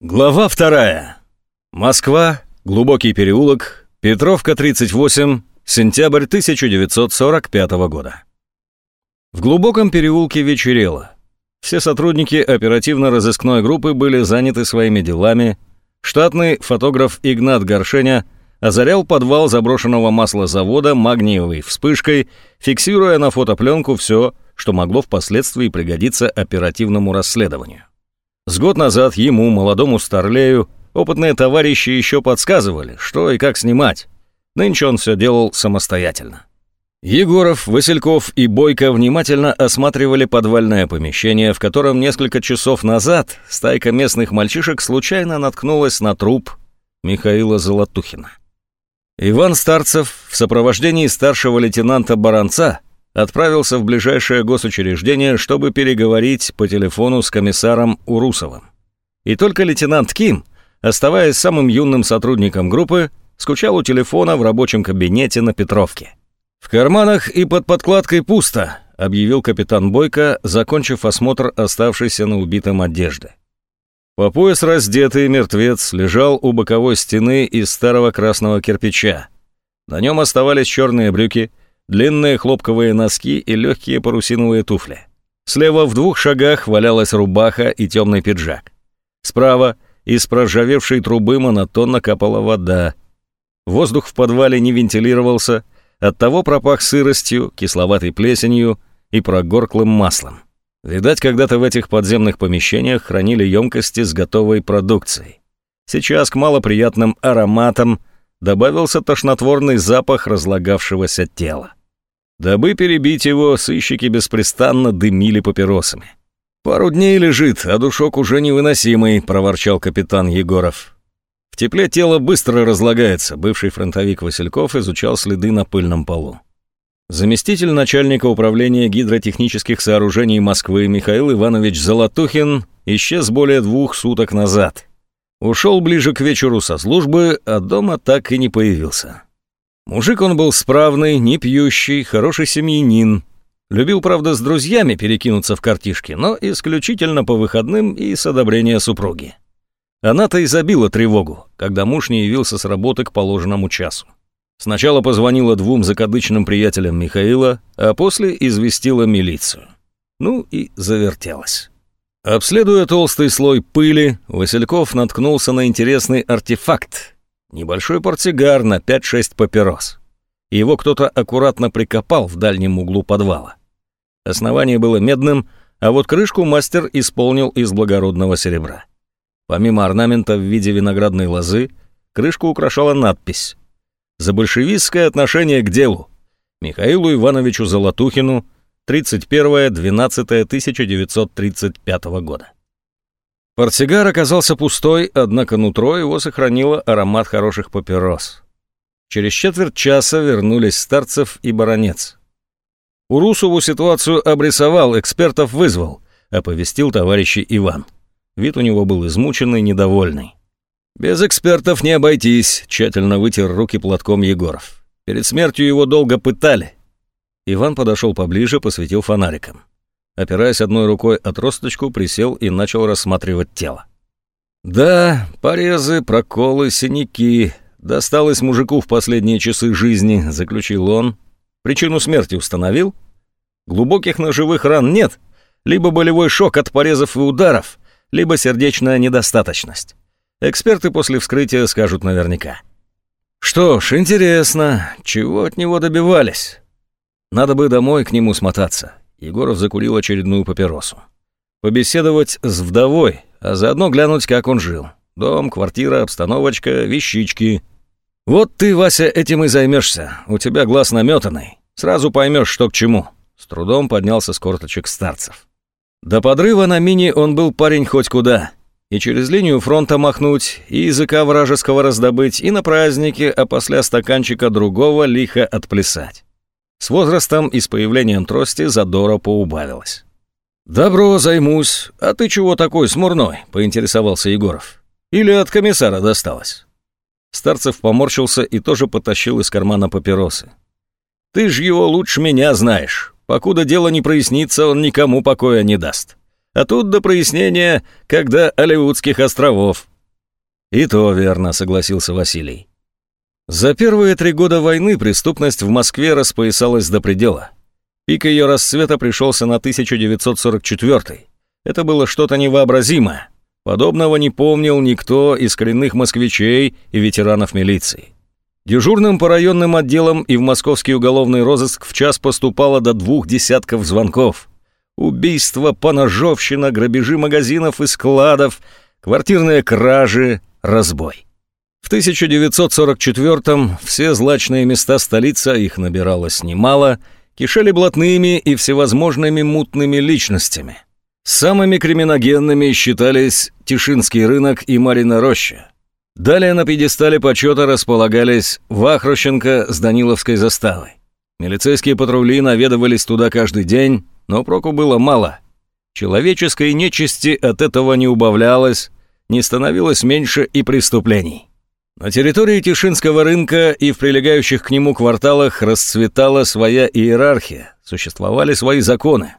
Глава вторая. Москва, глубокий переулок, Петровка, 38, сентябрь 1945 года. В глубоком переулке вечерело. Все сотрудники оперативно-розыскной группы были заняты своими делами. Штатный фотограф Игнат Горшеня озарял подвал заброшенного маслозавода магниевой вспышкой, фиксируя на фотопленку все, что могло впоследствии пригодиться оперативному расследованию. С год назад ему, молодому старлею, опытные товарищи еще подсказывали, что и как снимать. Нынче он все делал самостоятельно. Егоров, Васильков и Бойко внимательно осматривали подвальное помещение, в котором несколько часов назад стайка местных мальчишек случайно наткнулась на труп Михаила Золотухина. Иван Старцев в сопровождении старшего лейтенанта Баранца отправился в ближайшее госучреждение, чтобы переговорить по телефону с комиссаром Урусовым. И только лейтенант Ким, оставаясь самым юным сотрудником группы, скучал у телефона в рабочем кабинете на Петровке. «В карманах и под подкладкой пусто», — объявил капитан Бойко, закончив осмотр оставшейся на убитом одежды. По пояс раздетый мертвец лежал у боковой стены из старого красного кирпича. На нем оставались черные брюки — длинные хлопковые носки и легкие парусиновые туфли. Слева в двух шагах валялась рубаха и темный пиджак. Справа из проржавевшей трубы монотонно капала вода. Воздух в подвале не вентилировался, оттого пропах сыростью, кисловатой плесенью и прогорклым маслом. Видать, когда-то в этих подземных помещениях хранили емкости с готовой продукцией. Сейчас к малоприятным ароматам добавился тошнотворный запах разлагавшегося тела. Дабы перебить его, сыщики беспрестанно дымили папиросами. «Пару дней лежит, а душок уже невыносимый», — проворчал капитан Егоров. В тепле тело быстро разлагается, бывший фронтовик Васильков изучал следы на пыльном полу. Заместитель начальника управления гидротехнических сооружений Москвы Михаил Иванович Золотухин исчез более двух суток назад. Ушел ближе к вечеру со службы, а дома так и не появился. Мужик он был справный, не пьющий, хороший семьянин. Любил, правда, с друзьями перекинуться в картишки, но исключительно по выходным и с одобрения супруги. Она-то и забила тревогу, когда муж не явился с работы к положенному часу. Сначала позвонила двум закадычным приятелям Михаила, а после известила милицию. Ну и завертелась. Обследуя толстый слой пыли, Васильков наткнулся на интересный артефакт, Небольшой портсигар на 5-6 папирос. Его кто-то аккуратно прикопал в дальнем углу подвала. Основание было медным, а вот крышку мастер исполнил из благородного серебра. Помимо орнамента в виде виноградной лозы, крышку украшала надпись «За большевистское отношение к делу. Михаилу Ивановичу Золотухину, 31.12.1935 года». Портсигар оказался пустой, однако нутро его сохранило аромат хороших папирос. Через четверть часа вернулись Старцев и Баронец. Урусову ситуацию обрисовал, экспертов вызвал, оповестил товарищи Иван. Вид у него был измученный, недовольный. «Без экспертов не обойтись», — тщательно вытер руки платком Егоров. Перед смертью его долго пытали. Иван подошел поближе, посветил фонариком опираясь одной рукой от росточку, присел и начал рассматривать тело. «Да, порезы, проколы, синяки. Досталось мужику в последние часы жизни», — заключил он. «Причину смерти установил? Глубоких ножевых ран нет. Либо болевой шок от порезов и ударов, либо сердечная недостаточность. Эксперты после вскрытия скажут наверняка». «Что ж, интересно, чего от него добивались? Надо бы домой к нему смотаться. Егоров закурил очередную папиросу. Побеседовать с вдовой, а заодно глянуть, как он жил. Дом, квартира, обстановочка, вещички. Вот ты, Вася, этим и займешься. У тебя глаз наметанный. Сразу поймешь, что к чему. С трудом поднялся с корточек старцев. До подрыва на мини он был парень хоть куда. И через линию фронта махнуть, и языка вражеского раздобыть, и на празднике, а после стаканчика другого лихо отплясать. С возрастом и с появлением трости задора поубавилось. «Добро, займусь. А ты чего такой смурной?» — поинтересовался Егоров. «Или от комиссара досталось?» Старцев поморщился и тоже потащил из кармана папиросы. «Ты ж его лучше меня знаешь. Покуда дело не прояснится, он никому покоя не даст. А тут до прояснения, когда Оливудских островов. И то верно, согласился Василий. За первые три года войны преступность в Москве распоясалась до предела. Пик ее расцвета пришелся на 1944 Это было что-то невообразимое. Подобного не помнил никто из коренных москвичей и ветеранов милиции. Дежурным по районным отделам и в московский уголовный розыск в час поступало до двух десятков звонков. Убийства, поножовщина, грабежи магазинов и складов, квартирные кражи, разбой. В 1944-м все злачные места столицы, их набиралось немало, кишели блатными и всевозможными мутными личностями. Самыми криминогенными считались Тишинский рынок и Марина Роща. Далее на пьедестале почета располагались Вахрощенко с Даниловской заставой. Милицейские патрули наведывались туда каждый день, но проку было мало. Человеческой нечисти от этого не убавлялось, не становилось меньше и преступлений. На территории Тишинского рынка и в прилегающих к нему кварталах расцветала своя иерархия, существовали свои законы.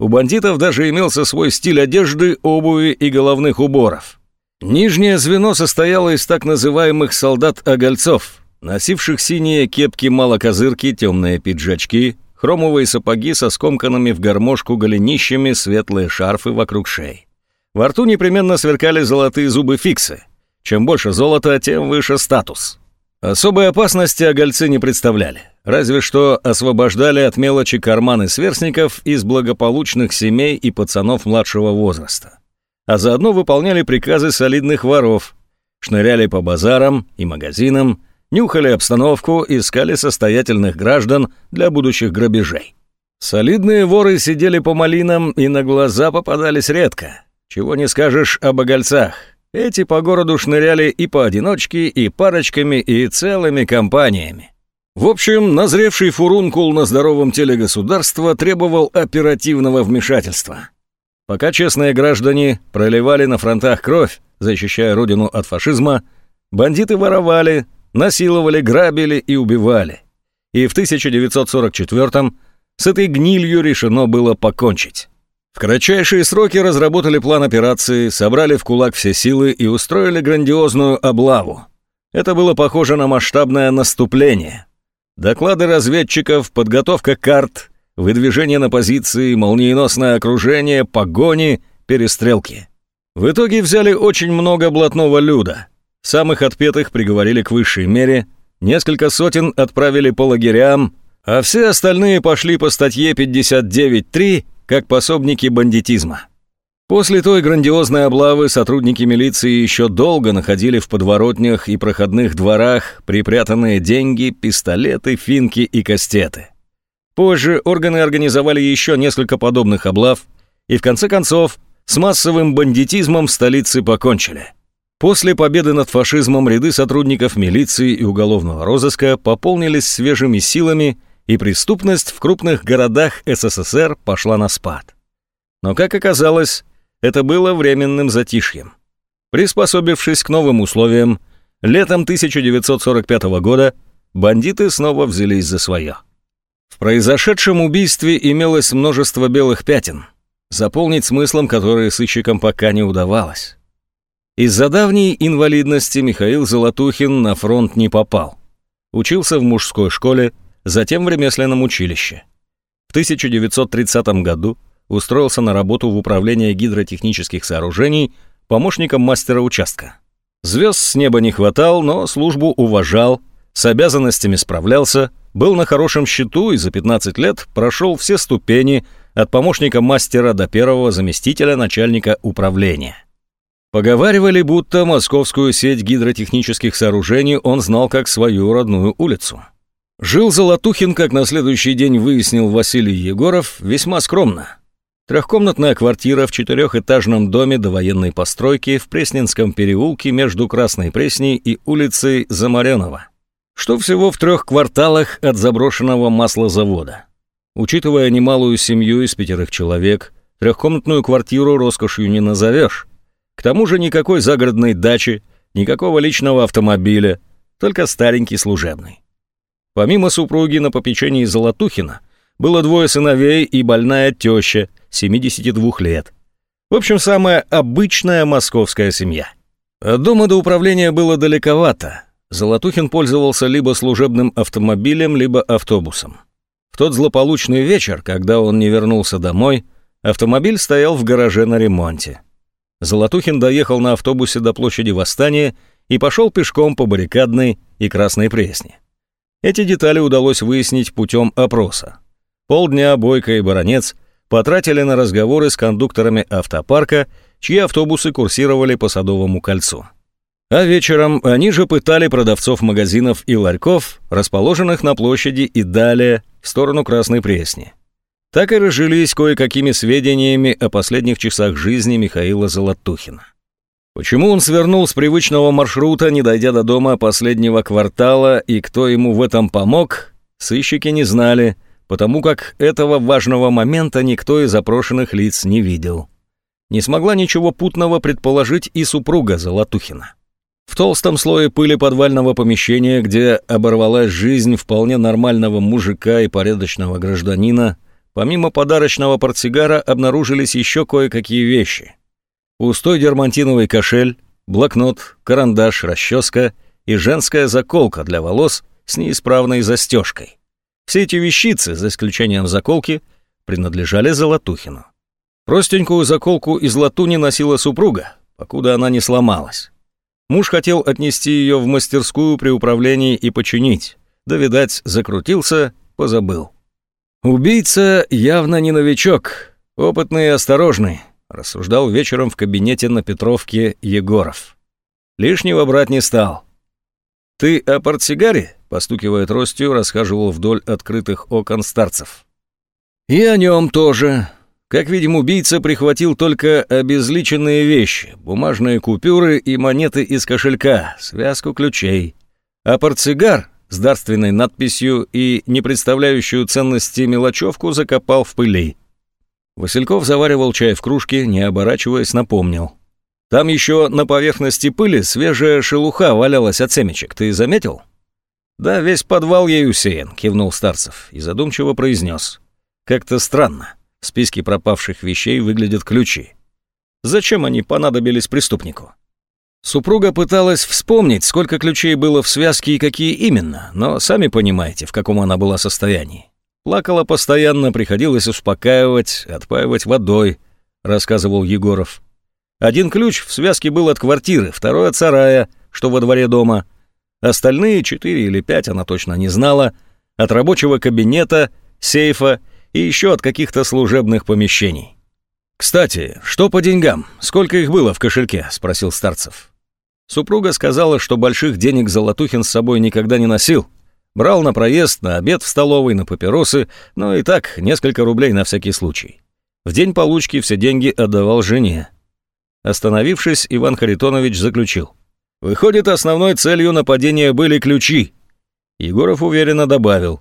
У бандитов даже имелся свой стиль одежды, обуви и головных уборов. Нижнее звено состояло из так называемых солдат-огольцов, носивших синие кепки-малокозырки, темные пиджачки, хромовые сапоги со скомканными в гармошку голенищами, светлые шарфы вокруг шеи. Во рту непременно сверкали золотые зубы фиксы – чем больше золота, тем выше статус. Особой опасности огольцы не представляли, разве что освобождали от мелочи карманы сверстников из благополучных семей и пацанов младшего возраста. А заодно выполняли приказы солидных воров, шныряли по базарам и магазинам, нюхали обстановку, искали состоятельных граждан для будущих грабежей. Солидные воры сидели по малинам и на глаза попадались редко. Чего не скажешь об огольцах. Эти по городу шныряли и поодиночке, и парочками, и целыми компаниями. В общем, назревший фурункул на здоровом теле государства требовал оперативного вмешательства. Пока честные граждане проливали на фронтах кровь, защищая родину от фашизма, бандиты воровали, насиловали, грабили и убивали. И в 1944-м с этой гнилью решено было покончить. В кратчайшие сроки разработали план операции, собрали в кулак все силы и устроили грандиозную облаву. Это было похоже на масштабное наступление. Доклады разведчиков, подготовка карт, выдвижение на позиции, молниеносное окружение, погони, перестрелки. В итоге взяли очень много блатного люда. Самых отпетых приговорили к высшей мере, несколько сотен отправили по лагерям, а все остальные пошли по статье 59.3 как пособники бандитизма. После той грандиозной облавы сотрудники милиции еще долго находили в подворотнях и проходных дворах припрятанные деньги, пистолеты, финки и кастеты. Позже органы организовали еще несколько подобных облав, и в конце концов с массовым бандитизмом в столице покончили. После победы над фашизмом ряды сотрудников милиции и уголовного розыска пополнились свежими силами и преступность в крупных городах СССР пошла на спад. Но, как оказалось, это было временным затишьем. Приспособившись к новым условиям, летом 1945 года бандиты снова взялись за свое. В произошедшем убийстве имелось множество белых пятен, заполнить смыслом которые сыщикам пока не удавалось. Из-за давней инвалидности Михаил Золотухин на фронт не попал. Учился в мужской школе, затем в ремесленном училище. В 1930 году устроился на работу в управление гидротехнических сооружений помощником мастера участка. Звезд с неба не хватал, но службу уважал, с обязанностями справлялся, был на хорошем счету и за 15 лет прошел все ступени от помощника мастера до первого заместителя начальника управления. Поговаривали, будто московскую сеть гидротехнических сооружений он знал как свою родную улицу. Жил Золотухин, как на следующий день выяснил Василий Егоров, весьма скромно. Трехкомнатная квартира в четырехэтажном доме до военной постройки в Пресненском переулке между Красной Пресней и улицей Замаренова, что всего в трех кварталах от заброшенного маслозавода. Учитывая немалую семью из пятерых человек, трехкомнатную квартиру роскошью не назовешь. К тому же никакой загородной дачи, никакого личного автомобиля, только старенький служебный. Помимо супруги на попечении Золотухина, было двое сыновей и больная теща, 72 лет. В общем, самая обычная московская семья. От дома до управления было далековато. Золотухин пользовался либо служебным автомобилем, либо автобусом. В тот злополучный вечер, когда он не вернулся домой, автомобиль стоял в гараже на ремонте. Золотухин доехал на автобусе до площади Восстания и пошел пешком по баррикадной и Красной Пресне. Эти детали удалось выяснить путем опроса. Полдня Бойко и Баронец потратили на разговоры с кондукторами автопарка, чьи автобусы курсировали по Садовому кольцу. А вечером они же пытали продавцов магазинов и ларьков, расположенных на площади и далее, в сторону Красной Пресни. Так и разжились кое-какими сведениями о последних часах жизни Михаила Золотухина. Почему он свернул с привычного маршрута, не дойдя до дома последнего квартала, и кто ему в этом помог, сыщики не знали, потому как этого важного момента никто из запрошенных лиц не видел. Не смогла ничего путного предположить и супруга Золотухина. В толстом слое пыли подвального помещения, где оборвалась жизнь вполне нормального мужика и порядочного гражданина, помимо подарочного портсигара обнаружились еще кое-какие вещи. Пустой дермантиновый кошель, блокнот, карандаш, расческа и женская заколка для волос с неисправной застежкой. Все эти вещицы, за исключением заколки, принадлежали Золотухину. Простенькую заколку из латуни носила супруга, покуда она не сломалась. Муж хотел отнести ее в мастерскую при управлении и починить, да, видать, закрутился, позабыл. Убийца явно не новичок, опытный и осторожный, рассуждал вечером в кабинете на Петровке Егоров. Лишнего брать не стал. «Ты о портсигаре?» — постукивая тростью, расхаживал вдоль открытых окон старцев. «И о нем тоже. Как видим, убийца прихватил только обезличенные вещи, бумажные купюры и монеты из кошелька, связку ключей. А портсигар с дарственной надписью и не представляющую ценности мелочевку закопал в пыли. Васильков заваривал чай в кружке, не оборачиваясь, напомнил. «Там еще на поверхности пыли свежая шелуха валялась от семечек, ты заметил?» «Да, весь подвал ей усеян», — кивнул Старцев и задумчиво произнес. «Как-то странно. В списке пропавших вещей выглядят ключи. Зачем они понадобились преступнику?» Супруга пыталась вспомнить, сколько ключей было в связке и какие именно, но сами понимаете, в каком она была состоянии. Плакала постоянно, приходилось успокаивать, отпаивать водой, рассказывал Егоров. Один ключ в связке был от квартиры, второй от сарая, что во дворе дома. Остальные, четыре или пять, она точно не знала, от рабочего кабинета, сейфа и еще от каких-то служебных помещений. «Кстати, что по деньгам? Сколько их было в кошельке?» – спросил Старцев. Супруга сказала, что больших денег Золотухин с собой никогда не носил, Брал на проезд, на обед в столовой, на папиросы, ну и так, несколько рублей на всякий случай. В день получки все деньги отдавал жене. Остановившись, Иван Харитонович заключил. Выходит, основной целью нападения были ключи. Егоров уверенно добавил.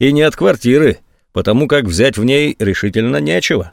И не от квартиры, потому как взять в ней решительно нечего.